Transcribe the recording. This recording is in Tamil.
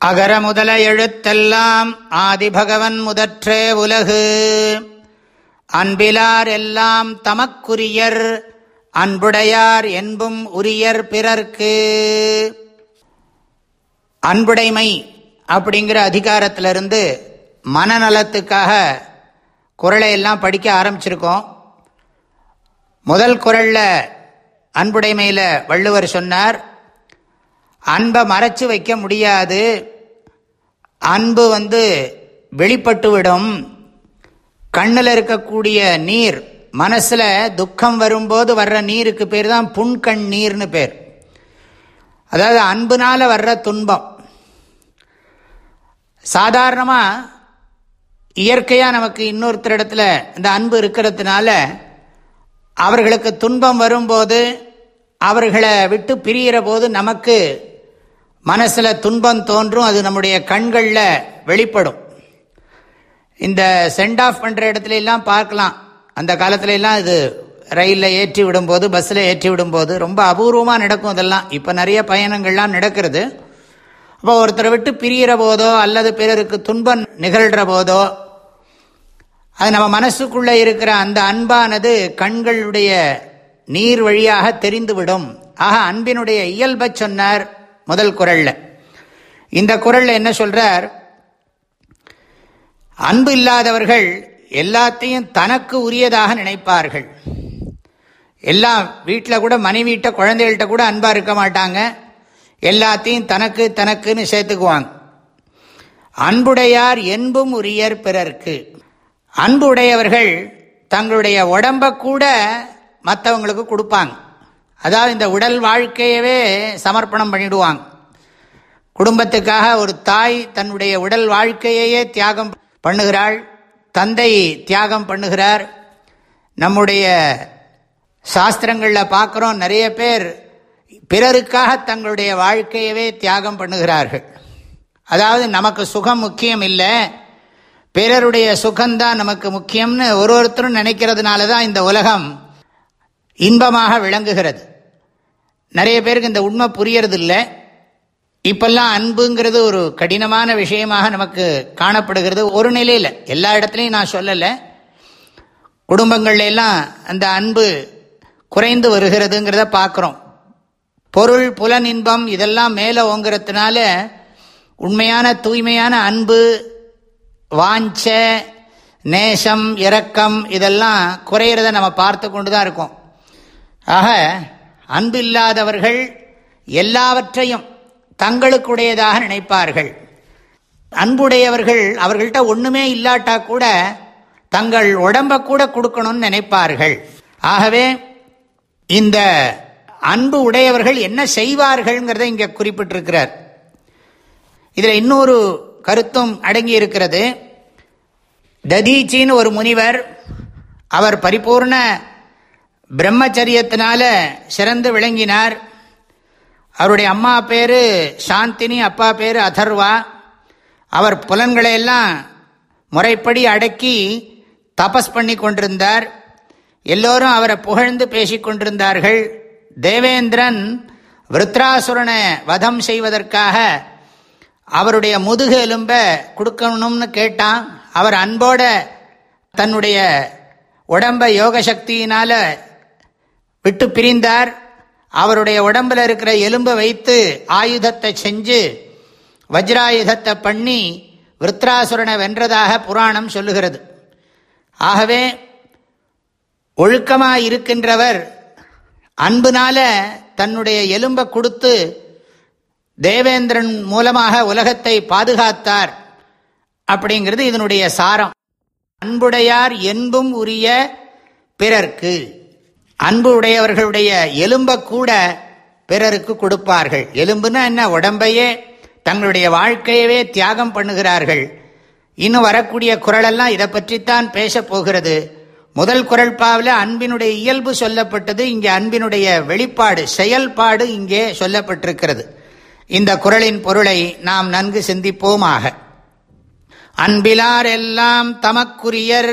அகர முதல எழுத்தெல்லாம் ஆதிபகவன் முதற்றே உலகு. அன்பிலார் எல்லாம் தமக்குரியர் அன்புடையார் என்பும் உரியர் பிறர்க்கு. அன்புடைமை அப்படிங்கிற அதிகாரத்திலிருந்து மனநலத்துக்காக குரலை எல்லாம் படிக்க ஆரம்பிச்சிருக்கோம். முதல் குரலில் அன்புடைமையில் வள்ளுவர் சொன்னார் அன்பை மறைச்சு வைக்க முடியாது. அன்பு வந்து வெளிப்பட்டுவிடும். கண்ணில் இருக்கக்கூடிய நீர் மனசில் துக்கம் வரும்போது வர்ற நீருக்கு பேர் தான் புண்கண் நீர்னு பேர். அதாவது அன்புனால் வர்ற துன்பம். சாதாரணமாக இயற்கையாக நமக்கு இன்னொருத்தர் இடத்துல இந்த அன்பு இருக்கிறதுனால அவர்களுக்கு துன்பம் வரும்போது அவர்களை விட்டு பிரிகிற போது நமக்கு மனசில் துன்பம் தோன்றும் அது நம்முடைய கண்களில் வெளிப்படும். இந்த சென்ட் ஆஃப் பண்ணுற இடத்துல எல்லாம் பார்க்கலாம். அந்த காலத்துல எல்லாம் இது ரயிலில் ஏற்றி விடும்போது பஸ்ஸில் ஏற்றி விடும்போது ரொம்ப அபூர்வமாக நடக்கும் அதெல்லாம். இப்போ நிறைய பயணங்கள்லாம் நடக்கிறது. அப்போ ஒருத்தரை விட்டு பிரிகிற போதோ அல்லது பிறருக்கு துன்பம் நிகழ்கிற போதோ அது நம்ம மனசுக்குள்ளே இருக்கிற அந்த அன்பானது கண்களுடைய நீர் வழியாக தெரிந்துவிடும். ஆக அன்பினுடைய இயல்பை சொன்னார். முதல் குரலில். இந்த குரலில் என்ன சொல்கிறார் அன்பு இல்லாதவர்கள் எல்லாத்தையும் தனக்கு உரியதாக நினைப்பார்கள். எல்லாம் வீட்டில் கூட மனைவிட்ட குழந்தைகள்கிட்ட கூட அன்பாக இருக்க மாட்டாங்க. எல்லாத்தையும் தனக்கு தனக்குன்னு சேர்த்துக்குவாங்க. அன்புடையார் என்பும் உரியர் பிறர்க்கு. அன்புடையவர்கள் தங்களுடைய உடம்பை கூட மற்றவங்களுக்கு கொடுப்பாங்க. அதாவது இந்த உடல் வாழ்க்கையவே சமர்ப்பணம் பண்ணிடுவாங்க. குடும்பத்துக்காக ஒரு தாய் தன்னுடைய உடல் வாழ்க்கையையே தியாகம் பண்ணுகிறாள் தந்தை தியாகம் பண்ணுகிறார். நம்முடைய சாஸ்திரங்களில் பார்க்குறோம் நிறைய பேர் பிறருக்காக தங்களுடைய வாழ்க்கையவே தியாகம் பண்ணுகிறார்கள். அதாவது நமக்கு சுகம் முக்கியம் இல்லை பிறருடைய சுகம்தான் நமக்கு முக்கியம்னு ஒரு ஒருத்தரும் நினைக்கிறதுனால தான் இந்த உலகம் இன்பமாக விளங்குகிறது. நிறைய பேருக்கு இந்த உண்மை புரியறது இல்லை இப்பெல்லாம் அன்புங்கிறது ஒரு கடினமான விஷயமாக நமக்கு காணப்படுகிறது ஒரு நிலையில். எல்லா இடத்துலையும் நான் சொல்லலை. குடும்பங்கள்ல எல்லாம் அந்த அன்பு குறைந்து வருகிறதுங்கிறத பார்க்குறோம். பொருள் புலன் இன்பம் இதெல்லாம் மேலே ஓங்கிறதுனால உண்மையான தூய்மையான அன்பு வாஞ்ச நேசம் இரக்கம் இதெல்லாம் குறையிறத நம்ம பார்த்து கொண்டு தான் இருக்கோம். ஆக அன்பு இல்லாதவர்கள் எல்லாவற்றையும் தங்களுக்குடையதாக நினைப்பார்கள். அன்புடையவர்கள் அவர்கள்ட்ட ஒன்றுமே இல்லாட்டா கூட தங்கள் உடம்பை கூட கொடுக்கணும்னு நினைப்பார்கள். ஆகவே இந்த அன்பு உடையவர்கள் என்ன செய்வார்கள்ங்கிறத இங்கே குறிப்பிட்டிருக்கிறார். இதில் இன்னொரு கருத்தும் அடங்கி இருக்கிறது ததீச்சின்னு ஒரு முனிவர் அவர் பரிபூர்ண பிரம்மச்சரியத்தினால சிறந்து விளங்கினார். அவருடைய அம்மா பேர் சாந்தினி அப்பா பேர் அதர்வா. அவர் புலன்களை எல்லாம் முறைப்படி அடக்கி தபஸ் பண்ணி கொண்டிருந்தார். எல்லோரும் அவரை புகழ்ந்து பேசிக்கொண்டிருந்தார்கள் தேவேந்திரன் விருத்ராசுரனை வதம் செய்வதற்காக அவருடைய முதுகு எலும்ப கொடுக்கணும்னு கேட்டான். அவர் அன்போட தன்னுடைய உடம்ப யோக சக்தியினால் விட்டு பிரிந்தார். அவருடைய உடம்பில் இருக்கிற எலும்பை வைத்து ஆயுதத்தை செஞ்சு வஜ்ராயுதத்தை பண்ணி விருத்ராசுரனை வென்றதாக புராணம் சொல்லுகிறது. ஆகவே ஒழுக்கமாக இருக்கின்றவர் அன்புனால தன்னுடைய எலும்பை கொடுத்து தேவேந்திரன் மூலமாக உலகத்தை பாதுகாத்தார் அப்படிங்கிறது இதனுடைய சாரம். அன்புடையார் என்பும் உரிய பிறர்க்கு. அன்பு உடையவர்களுடைய எலும்பை கூட பிறருக்கு கொடுப்பார்கள். எலும்புனா என்ன? உடம்பையே தங்களுடைய வாழ்க்கையவே தியாகம் பண்ணுகிறார்கள். இன்னும் வரக்கூடிய குரலெல்லாம் இதை பற்றித்தான் பேச போகிறது. முதல் குரல் பாவில் அன்பினுடைய இயல்பு சொல்லப்பட்டது இங்கே அன்பினுடைய வெளிப்பாடு செயல்பாடு இங்கே சொல்லப்பட்டிருக்கிறது. இந்த குரலின் பொருளை நாம் நன்கு சிந்திப்போமாக. அன்பிலார் எல்லாம் தமக்குரியர்